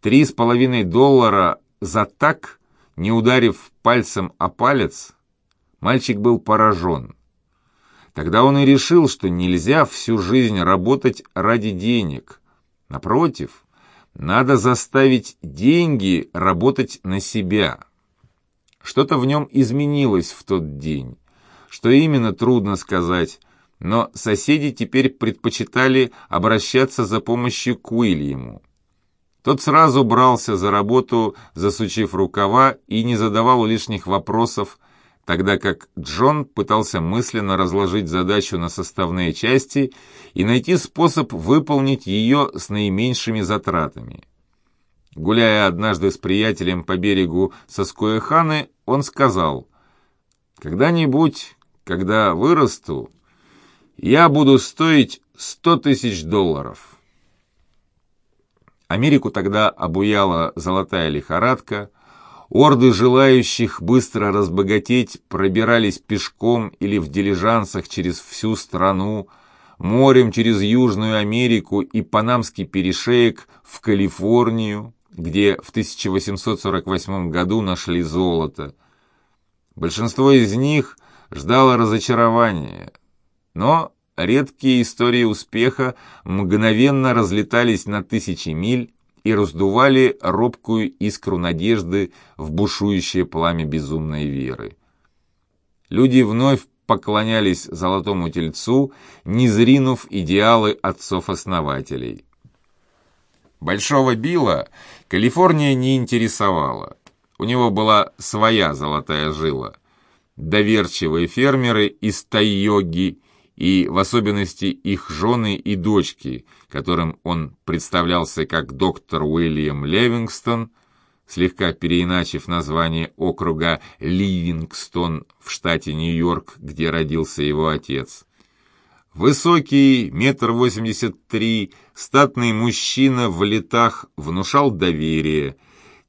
Три с половиной доллара за так, не ударив пальцем о палец, мальчик был поражен. Тогда он и решил, что нельзя всю жизнь работать ради денег. Напротив, надо заставить деньги работать на себя. Что-то в нем изменилось в тот день. Что именно, трудно сказать, но соседи теперь предпочитали обращаться за помощью к Уильяму. Тот сразу брался за работу, засучив рукава, и не задавал лишних вопросов, тогда как Джон пытался мысленно разложить задачу на составные части и найти способ выполнить ее с наименьшими затратами. Гуляя однажды с приятелем по берегу Соскоеханы, он сказал, «Когда-нибудь, когда вырасту, я буду стоить сто тысяч долларов». Америку тогда обуяла золотая лихорадка, орды желающих быстро разбогатеть пробирались пешком или в дилижансах через всю страну, морем через Южную Америку и Панамский перешеек в Калифорнию, где в 1848 году нашли золото. Большинство из них ждало разочарования, но редкие истории успеха мгновенно разлетались на тысячи миль и раздували робкую искру надежды в бушующее пламя безумной веры. Люди вновь поклонялись золотому тельцу, не зринув идеалы отцов-основателей. Большого Билла Калифорния не интересовала. У него была своя золотая жила. Доверчивые фермеры из Тайоги и в особенности их жены и дочки, которым он представлялся как доктор Уильям Левингстон, слегка переиначив название округа Ливингстон в штате Нью-Йорк, где родился его отец. Высокий, метр восемьдесят три, статный мужчина в летах внушал доверие,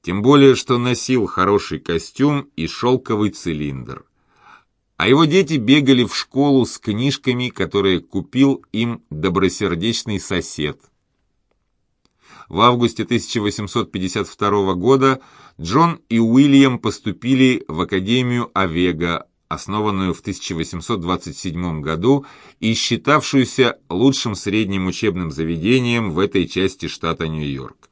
тем более, что носил хороший костюм и шелковый цилиндр. А его дети бегали в школу с книжками, которые купил им добросердечный сосед. В августе 1852 года Джон и Уильям поступили в Академию Авега, основанную в 1827 году и считавшуюся лучшим средним учебным заведением в этой части штата Нью-Йорк.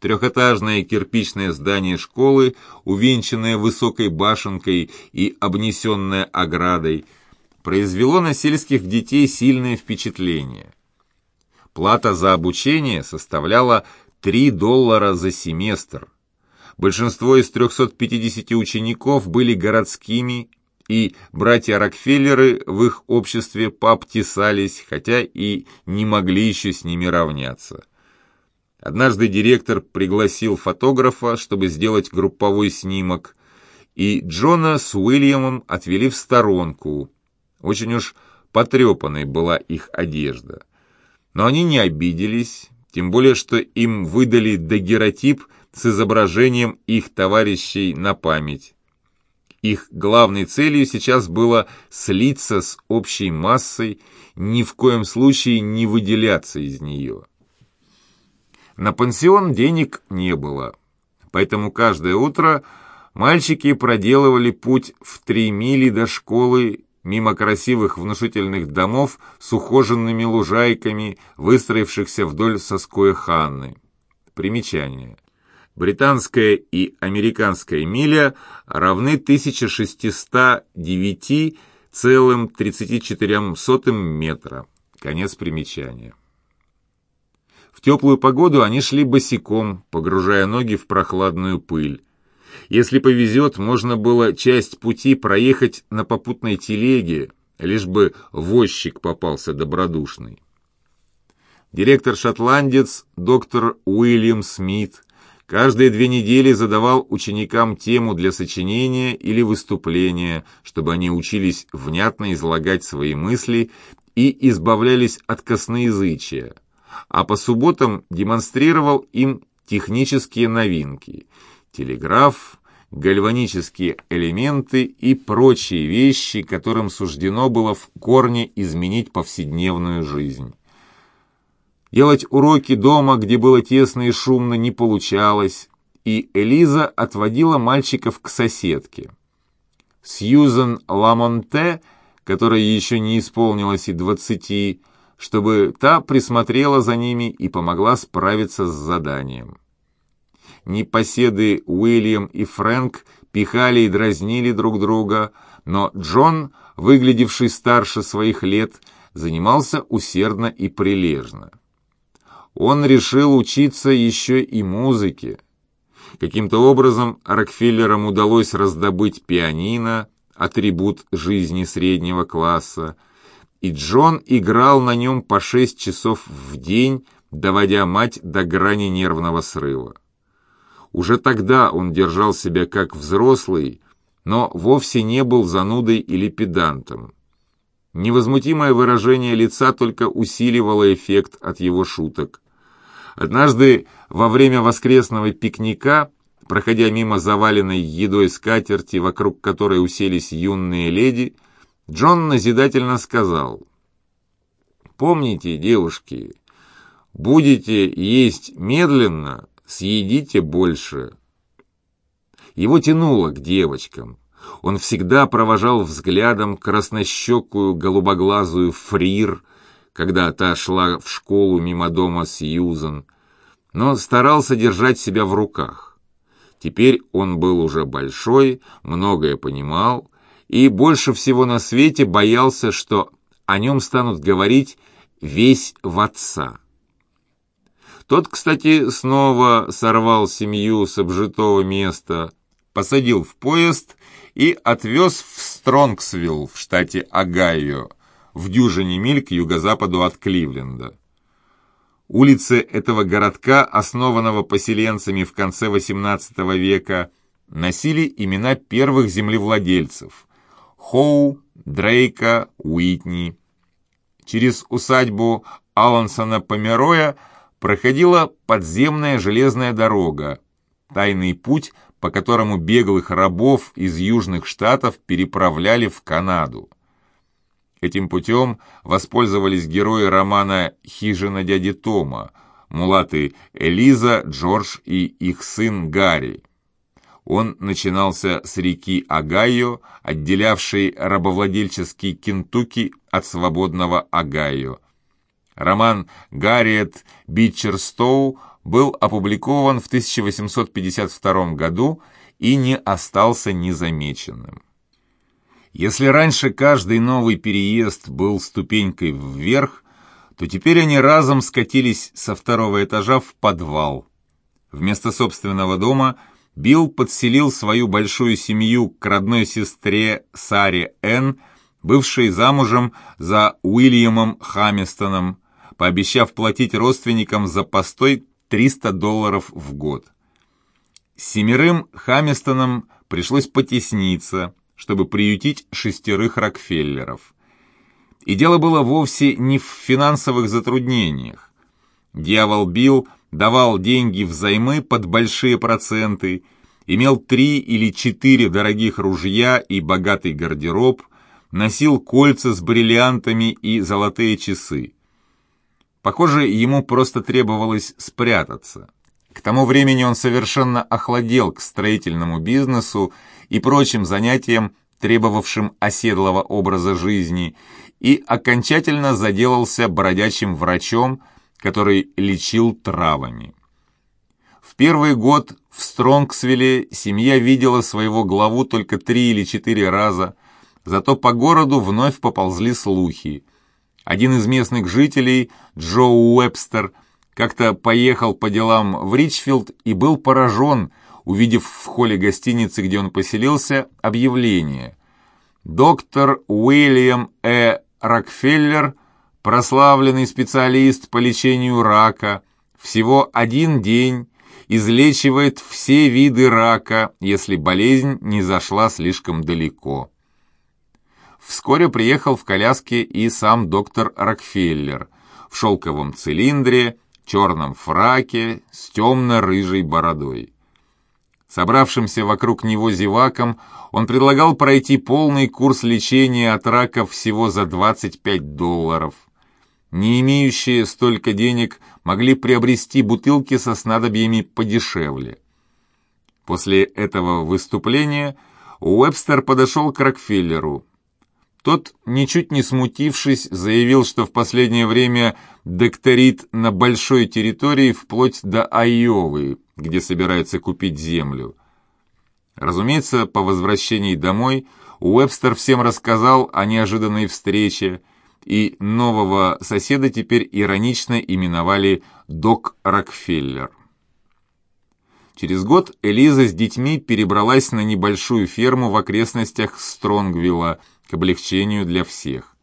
Трехэтажное кирпичное здание школы, увенчанное высокой башенкой и обнесенное оградой, произвело на сельских детей сильное впечатление. Плата за обучение составляла 3 доллара за семестр – Большинство из 350 учеников были городскими, и братья Рокфеллеры в их обществе пообтесались, хотя и не могли еще с ними равняться. Однажды директор пригласил фотографа, чтобы сделать групповой снимок, и Джона с Уильямом отвели в сторонку. Очень уж потрепанной была их одежда. Но они не обиделись, тем более, что им выдали дагеротип – с изображением их товарищей на память. Их главной целью сейчас было слиться с общей массой, ни в коем случае не выделяться из нее. На пансион денег не было, поэтому каждое утро мальчики проделывали путь в три мили до школы мимо красивых внушительных домов с ухоженными лужайками, выстроившихся вдоль соскоя Ханны. Примечание британская и американская миля равны 1609,34 метра. Конец примечания. Теплую погоду они шли босиком, погружая ноги в прохладную пыль. Если повезет, можно было часть пути проехать на попутной телеге, лишь бы возчик попался добродушный. Директор-шотландец, доктор Уильям Смит, Каждые две недели задавал ученикам тему для сочинения или выступления, чтобы они учились внятно излагать свои мысли и избавлялись от косноязычия, а по субботам демонстрировал им технические новинки – телеграф, гальванические элементы и прочие вещи, которым суждено было в корне изменить повседневную жизнь. Делать уроки дома, где было тесно и шумно, не получалось, и Элиза отводила мальчиков к соседке. Сьюзен Ламонте, которой еще не исполнилось и двадцати, чтобы та присмотрела за ними и помогла справиться с заданием. Непоседы Уильям и Фрэнк пихали и дразнили друг друга, но Джон, выглядевший старше своих лет, занимался усердно и прилежно. Он решил учиться еще и музыке. Каким-то образом Рокфеллерам удалось раздобыть пианино, атрибут жизни среднего класса, и Джон играл на нем по шесть часов в день, доводя мать до грани нервного срыва. Уже тогда он держал себя как взрослый, но вовсе не был занудой или педантом. Невозмутимое выражение лица только усиливало эффект от его шуток. Однажды во время воскресного пикника, проходя мимо заваленной едой скатерти, вокруг которой уселись юные леди, Джон назидательно сказал, «Помните, девушки, будете есть медленно, съедите больше». Его тянуло к девочкам. Он всегда провожал взглядом краснощекую голубоглазую фрир, когда та шла в школу мимо дома Сьюзан, но старался держать себя в руках. Теперь он был уже большой, многое понимал, и больше всего на свете боялся, что о нем станут говорить весь в отца. Тот, кстати, снова сорвал семью с обжитого места, посадил в поезд и отвез в Стронгсвилл в штате Огайо, в дюжине миль к юго-западу от Кливленда. Улицы этого городка, основанного поселенцами в конце XVIII века, носили имена первых землевладельцев – Хоу, Дрейка, Уитни. Через усадьбу Алансона Помероя проходила подземная железная дорога, тайный путь, по которому беглых рабов из южных штатов переправляли в Канаду. Этим путем воспользовались герои романа «Хижина дяди Тома», мулаты Элиза, Джордж и их сын Гарри. Он начинался с реки Огайо, отделявшей рабовладельческий Кентукки от свободного Огайо. Роман Гарриет Бичер-Стоу был опубликован в 1852 году и не остался незамеченным. Если раньше каждый новый переезд был ступенькой вверх, то теперь они разом скатились со второго этажа в подвал. Вместо собственного дома Билл подселил свою большую семью к родной сестре Саре Н., бывшей замужем за Уильямом Хамистоном, пообещав платить родственникам за постой 300 долларов в год. Семерым Хамистонам пришлось потесниться – чтобы приютить шестерых Рокфеллеров. И дело было вовсе не в финансовых затруднениях. Дьявол Билл давал деньги взаймы под большие проценты, имел три или четыре дорогих ружья и богатый гардероб, носил кольца с бриллиантами и золотые часы. Похоже, ему просто требовалось спрятаться. К тому времени он совершенно охладел к строительному бизнесу и прочим занятиям, требовавшим оседлого образа жизни, и окончательно заделался бродячим врачом, который лечил травами. В первый год в Стронгсвилле семья видела своего главу только три или четыре раза, зато по городу вновь поползли слухи. Один из местных жителей, Джоу Уэбстер, как-то поехал по делам в Ричфилд и был поражен, увидев в холле гостиницы, где он поселился, объявление. Доктор Уильям Э. Рокфеллер, прославленный специалист по лечению рака, всего один день излечивает все виды рака, если болезнь не зашла слишком далеко. Вскоре приехал в коляске и сам доктор Рокфеллер в шелковом цилиндре, черном фраке с темно-рыжей бородой. Собравшимся вокруг него зевакам он предлагал пройти полный курс лечения от рака всего за 25 долларов. Не имеющие столько денег, могли приобрести бутылки со снадобьями подешевле. После этого выступления Уэбстер подошел к Рокфеллеру. Тот, ничуть не смутившись, заявил, что в последнее время докторит на большой территории вплоть до Айовы, где собирается купить землю. Разумеется, по возвращении домой Уэбстер всем рассказал о неожиданной встрече, и нового соседа теперь иронично именовали Док Рокфеллер. Через год Элиза с детьми перебралась на небольшую ферму в окрестностях Стронгвилла к облегчению для всех.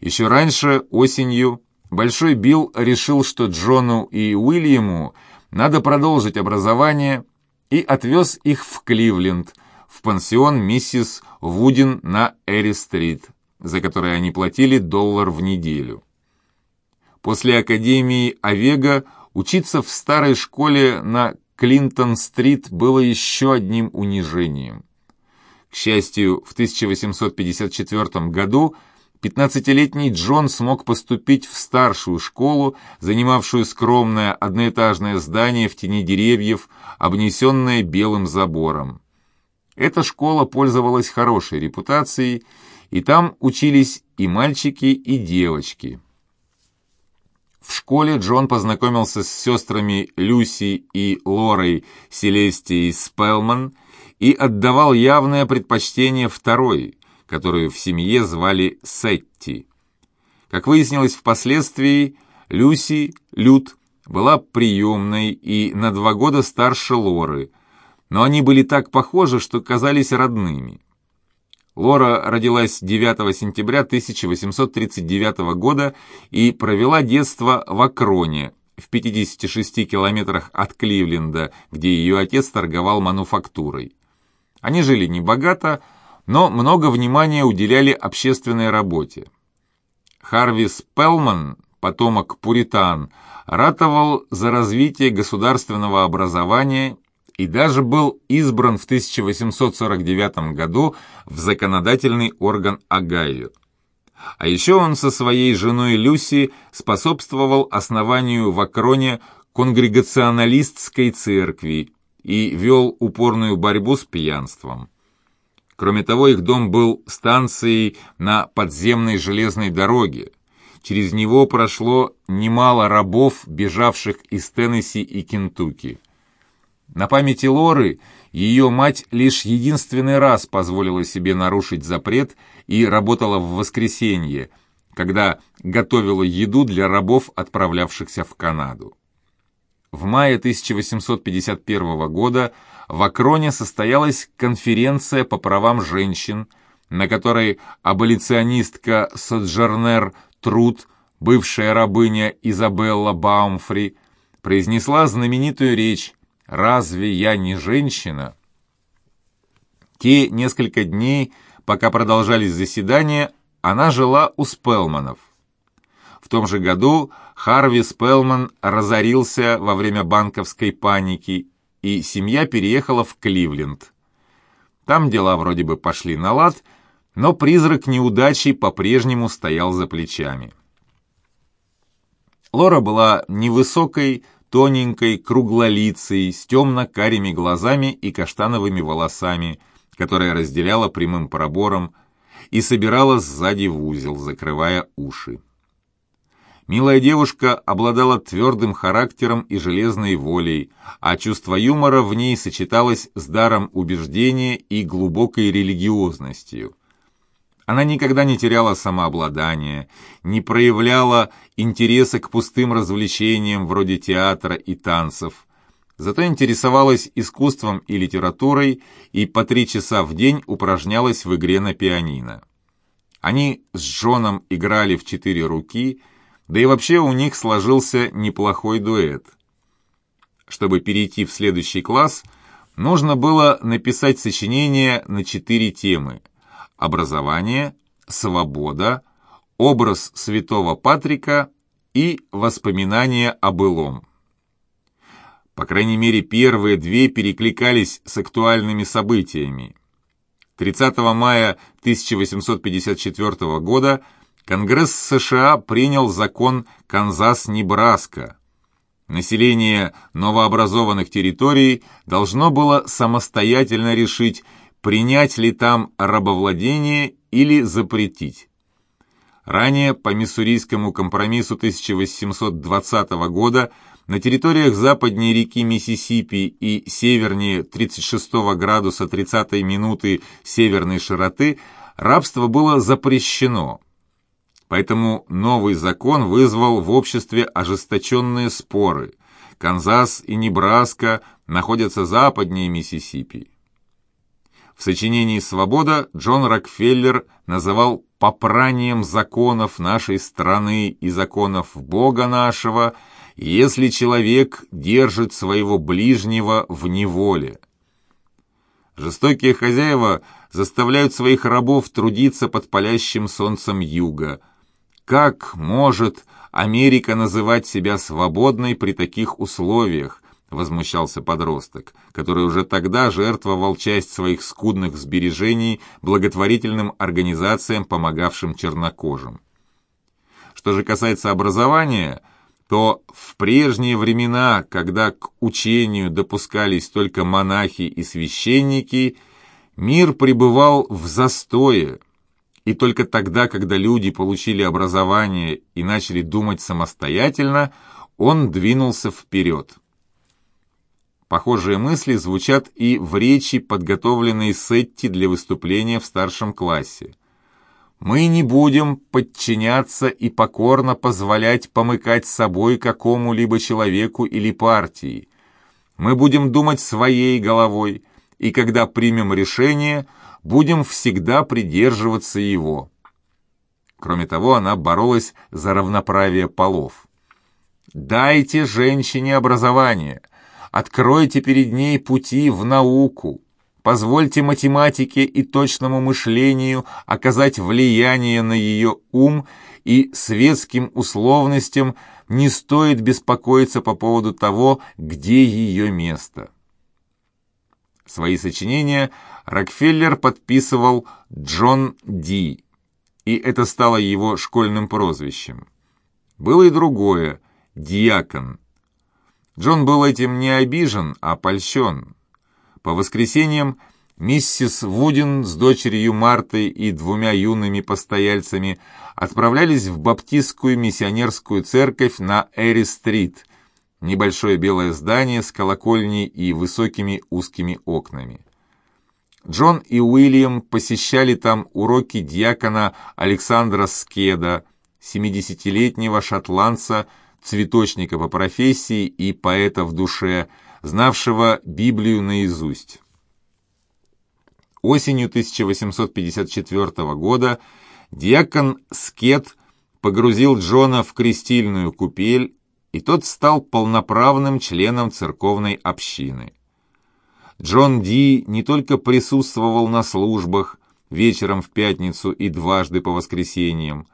Еще раньше, осенью, Большой Билл решил, что Джону и Уильяму надо продолжить образование и отвез их в Кливленд, в пансион миссис Вудин на Эри-стрит, за который они платили доллар в неделю. После Академии Овега учиться в старой школе на Клинтон-стрит было еще одним унижением. К счастью, в 1854 году 15-летний Джон смог поступить в старшую школу, занимавшую скромное одноэтажное здание в тени деревьев, обнесенное белым забором. Эта школа пользовалась хорошей репутацией, и там учились и мальчики, и девочки. В школе Джон познакомился с сестрами Люси и Лорой Селестией Спелман и отдавал явное предпочтение второй, которую в семье звали Сетти. Как выяснилось впоследствии, Люси, Люд, была приемной и на два года старше Лоры, но они были так похожи, что казались родными. Лора родилась 9 сентября 1839 года и провела детство в Акроне, в 56 километрах от Кливленда, где ее отец торговал мануфактурой. Они жили небогато, но много внимания уделяли общественной работе. Харви Спелман, потомок пуритан, ратовал за развитие государственного образования и даже был избран в 1849 году в законодательный орган Огайо. А еще он со своей женой Люси способствовал основанию в Акроне конгрегационалистской церкви и вел упорную борьбу с пьянством. Кроме того, их дом был станцией на подземной железной дороге. Через него прошло немало рабов, бежавших из Теннесси и Кентукки. На памяти Лоры ее мать лишь единственный раз позволила себе нарушить запрет и работала в воскресенье, когда готовила еду для рабов, отправлявшихся в Канаду. В мае 1851 года в Акроне состоялась конференция по правам женщин, на которой аболиционистка Соджернер Труд, бывшая рабыня Изабелла Баумфри, произнесла знаменитую речь «Разве я не женщина?» Те несколько дней, пока продолжались заседания, она жила у Спелманов. В том же году Харви Спелман разорился во время банковской паники, и семья переехала в Кливленд. Там дела вроде бы пошли на лад, но призрак неудачи по-прежнему стоял за плечами. Лора была невысокой, тоненькой, круглолицей, с темно-карими глазами и каштановыми волосами, которая разделяла прямым пробором и собирала сзади в узел, закрывая уши. Милая девушка обладала твердым характером и железной волей, а чувство юмора в ней сочеталось с даром убеждения и глубокой религиозностью. Она никогда не теряла самообладания, не проявляла интереса к пустым развлечениям вроде театра и танцев. Зато интересовалась искусством и литературой и по три часа в день упражнялась в игре на пианино. Они с Джоном играли в четыре руки, да и вообще у них сложился неплохой дуэт. Чтобы перейти в следующий класс, нужно было написать сочинение на четыре темы – образование, свобода, образ святого Патрика и воспоминания о былом. По крайней мере, первые две перекликались с актуальными событиями. 30 мая 1854 года Конгресс США принял закон Канзас-Небраска. Население новообразованных территорий должно было самостоятельно решить, принять ли там рабовладение или запретить. Ранее по Миссурийскому компромиссу 1820 года на территориях западней реки Миссисипи и севернее 36 градуса 30 минуты северной широты рабство было запрещено. Поэтому новый закон вызвал в обществе ожесточенные споры. Канзас и Небраска находятся западнее Миссисипи. В сочинении «Свобода» Джон Рокфеллер называл попранием законов нашей страны и законов Бога нашего, если человек держит своего ближнего в неволе. Жестокие хозяева заставляют своих рабов трудиться под палящим солнцем юга. Как может Америка называть себя свободной при таких условиях, — возмущался подросток, который уже тогда жертвовал часть своих скудных сбережений благотворительным организациям, помогавшим чернокожим. Что же касается образования, то в прежние времена, когда к учению допускались только монахи и священники, мир пребывал в застое, и только тогда, когда люди получили образование и начали думать самостоятельно, он двинулся вперед. Похожие мысли звучат и в речи, подготовленной Сетти для выступления в старшем классе. «Мы не будем подчиняться и покорно позволять помыкать собой какому-либо человеку или партии. Мы будем думать своей головой, и когда примем решение, будем всегда придерживаться его». Кроме того, она боролась за равноправие полов. «Дайте женщине образование», Откройте перед ней пути в науку. Позвольте математике и точному мышлению оказать влияние на ее ум, и светским условностям не стоит беспокоиться по поводу того, где ее место. Свои сочинения Рокфеллер подписывал Джон Ди, и это стало его школьным прозвищем. Было и другое – Диакон – Джон был этим не обижен, а польщен. По воскресеньям миссис Вудин с дочерью Мартой и двумя юными постояльцами отправлялись в баптистскую миссионерскую церковь на Эри-стрит, небольшое белое здание с колокольней и высокими узкими окнами. Джон и Уильям посещали там уроки дьякона Александра Скеда, 70-летнего шотландца, цветочника по профессии и поэта в душе, знавшего Библию наизусть. Осенью 1854 года диакон Скет погрузил Джона в крестильную купель, и тот стал полноправным членом церковной общины. Джон Ди не только присутствовал на службах вечером в пятницу и дважды по воскресеньям,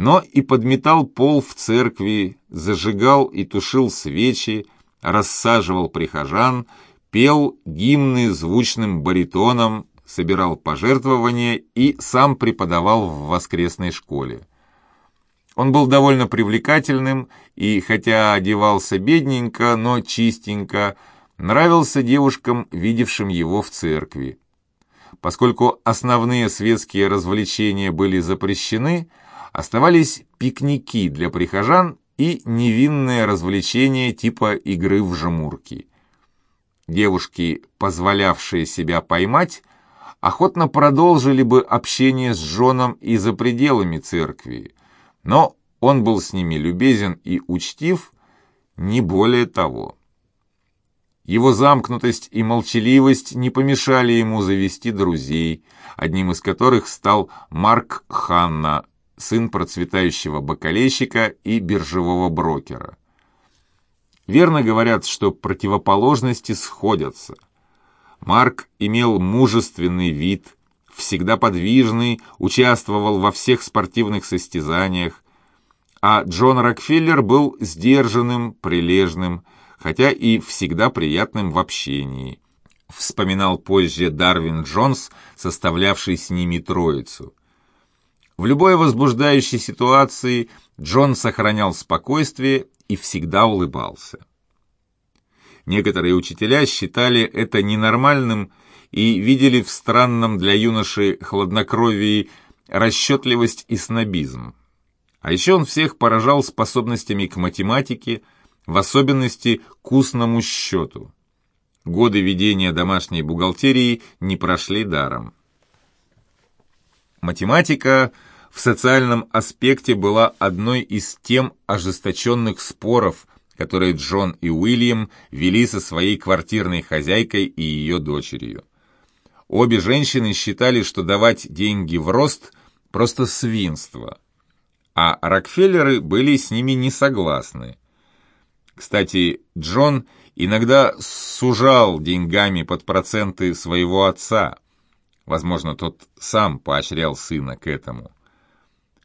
но и подметал пол в церкви, зажигал и тушил свечи, рассаживал прихожан, пел гимны звучным баритоном, собирал пожертвования и сам преподавал в воскресной школе. Он был довольно привлекательным и, хотя одевался бедненько, но чистенько, нравился девушкам, видевшим его в церкви. Поскольку основные светские развлечения были запрещены, оставались пикники для прихожан и невинное развлечение типа игры в жмурки. Девушки, позволявшие себя поймать, охотно продолжили бы общение с Джоном и за пределами церкви, но он был с ними любезен и учтив, не более того. Его замкнутость и молчаливость не помешали ему завести друзей, одним из которых стал Марк Ханна, сын процветающего бакалейщика и биржевого брокера. Верно говорят, что противоположности сходятся. Марк имел мужественный вид, всегда подвижный, участвовал во всех спортивных состязаниях, а Джон Рокфеллер был сдержанным, прилежным, хотя и всегда приятным в общении. Вспоминал позже Дарвин Джонс, составлявший с ними троицу. В любой возбуждающей ситуации Джон сохранял спокойствие и всегда улыбался. Некоторые учителя считали это ненормальным и видели в странном для юноши хладнокровии расчетливость и снобизм. А еще он всех поражал способностями к математике, в особенности к устному счету. Годы ведения домашней бухгалтерии не прошли даром. Математика в социальном аспекте была одной из тем ожесточенных споров, которые Джон и Уильям вели со своей квартирной хозяйкой и ее дочерью. Обе женщины считали, что давать деньги в рост – просто свинство, а Рокфеллеры были с ними не согласны. Кстати, Джон иногда сужал деньгами под проценты своего отца. Возможно, тот сам поощрял сына к этому.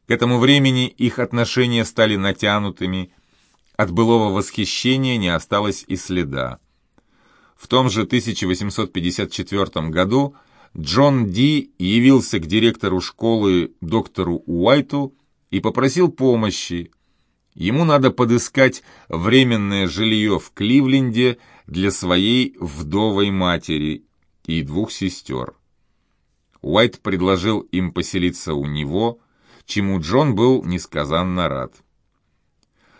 К этому времени их отношения стали натянутыми, от былого восхищения не осталось и следа. В том же 1854 году Джон Ди явился к директору школы доктору Уайту и попросил помощи. Ему надо подыскать временное жилье в Кливленде для своей вдовой матери и двух сестер. Уайт предложил им поселиться у него, чему Джон был несказанно рад.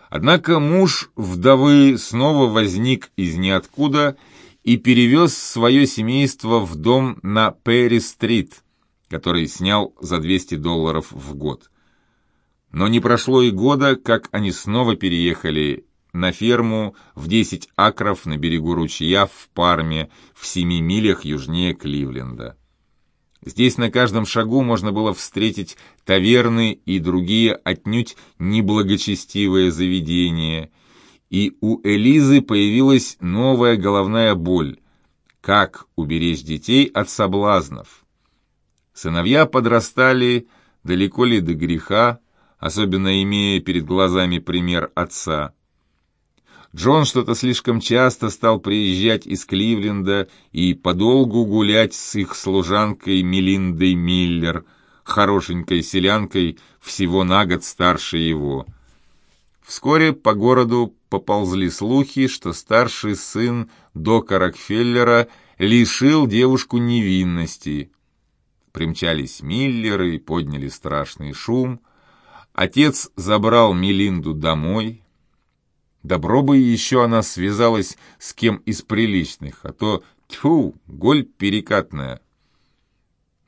Однако муж вдовы снова возник из ниоткуда и перевез свое семейство в дом на Перри-стрит, который снял за 200 долларов в год. Но не прошло и года, как они снова переехали на ферму в 10 акров на берегу ручья в Парме, в 7 милях южнее Кливленда. Здесь на каждом шагу можно было встретить таверны и другие отнюдь неблагочестивые заведения, и у Элизы появилась новая головная боль – как уберечь детей от соблазнов. Сыновья подрастали далеко ли до греха, особенно имея перед глазами пример отца. Джон что-то слишком часто стал приезжать из Кливленда и подолгу гулять с их служанкой Мелиндой Миллер, хорошенькой селянкой, всего на год старше его. Вскоре по городу поползли слухи, что старший сын Дока Рокфеллера лишил девушку невинности. Примчались Миллеры и подняли страшный шум. Отец забрал Мелинду домой, Добро бы еще она связалась с кем из приличных, а то, тьфу, голь перекатная.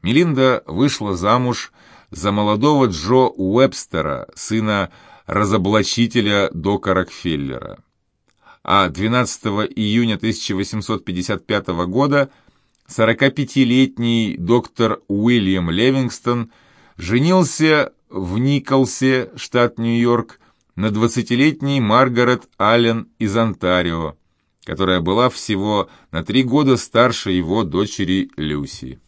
Мелинда вышла замуж за молодого Джо Уэбстера, сына разоблачителя Дока Рокфеллера. А 12 июня 1855 года 45-летний доктор Уильям Левингстон женился в Николсе, штат Нью-Йорк, на двадцатилетней Маргарет Аллен из Онтарио, которая была всего на три года старше его дочери Люси.